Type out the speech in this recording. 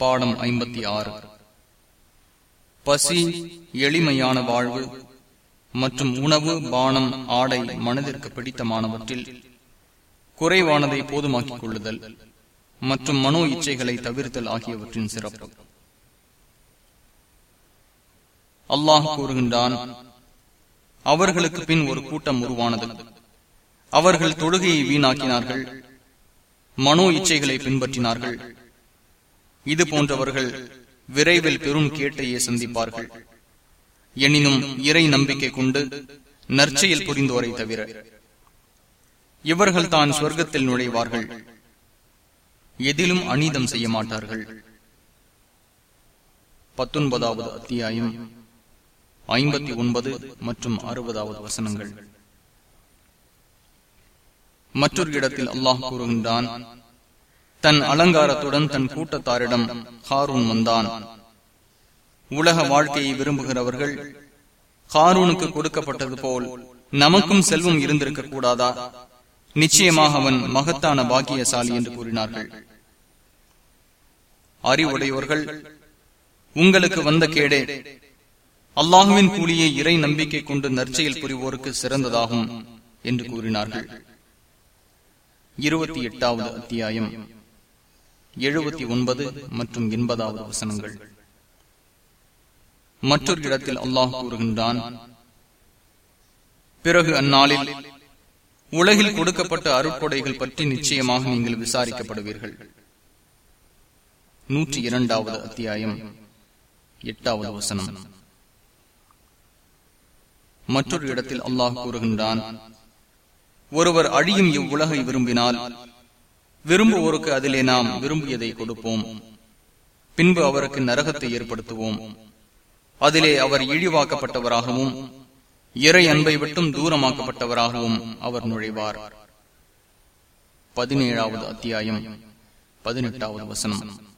பாடம் ஐம்பத்தி ஆறு. பசி எளிமையான வாழ்வு மற்றும் உணவு பானம் ஆடை மனதிற்கு பிடித்தமானவற்றில் குறைவானதை போதுமாக்கிக் கொள்ளுதல் மற்றும் மனோ இச்சைகளை தவிர்த்தல் ஆகியவற்றின் சிறப்பு. அல்லாஹ் கூறுகின்றான் அவர்களுக்கு பின் ஒரு கூட்டம் உருவானது. அவர்கள் தொழுகையை வீணாக்கினார்கள் மனோ இச்சைகளை பின்பற்றினார்கள். இது போன்றவர்கள் விரைவில் பெரும் கேட்டையே சந்திப்பார்கள். எனினும் இறை நம்பிக்கை கொண்டு நற்செயல் புரிந்தோரை தவிர இவர்கள் தான் சொர்க்கத்தில் நுழைவார்கள். எதிலும் அநீதம் செய்ய மாட்டார்கள். பத்தொன்பதாவது அத்தியாயம் ஐம்பத்தி ஒன்பது மற்றும் அறுபதாவது வசனங்கள். மற்றொரு இடத்தில் அல்லாஹ் கூறுகின்றான் தன் அலங்காரத்துடன் தன் கூட்டத்தாரிடம் ஹாரூன் வந்தான். உலக வாழ்க்கையை விரும்புகிறவர்கள் ஹாரூனுக்கு கொடுக்கப்பட்டது போல் நமக்கும் செல்வம் இருந்திருக்க கூடாதா? நிச்சயமாக அவன் மகத்தான பாக்கியசாலி என்று கூறினார்கள். அறிவுடையவர்கள் உங்களுக்கு வந்த கேடே அல்லாஹுவின் கூலியை இறை நம்பிக்கை கொண்டு நற்செயல் புரிவோருக்கு சிறந்ததாகும் என்று கூறினார்கள். இருபத்தி எட்டாவது அத்தியாயம். எழுபத்தி ஒன்பது மற்றும் எண்பதாவது வசனங்கள். மற்றொரு இடத்தில் அல்லாஹ் கூறுகின்றான் பிறகு அந்நாளில் உலகில் கொடுக்கப்பட்ட அருட்கொடைகள் பற்றி நிச்சயமாக நீங்கள் விசாரிக்கப்படுவீர்கள். நூற்றி இரண்டாவது அத்தியாயம் எட்டாவது வசனம். மற்றொரு இடத்தில் அல்லாஹ் கூறுகின்றான் ஒருவர் அழியும் இவ்வுலகை விரும்பினால் விரும்புவோருக்கு அதிலே நாம் விரும்பியதை கொடுப்போம். பின்பு அவருக்கு நரகத்தை ஏற்படுத்துவோம். அதிலே அவர் இழிவாக்கப்பட்டவராகவும் இறை அன்பை விட்டும் தூரமாக்கப்பட்டவராகவும் அவர் நுழைவார். பதினேழாவது அத்தியாயம் பதினெட்டாவது வசனம்.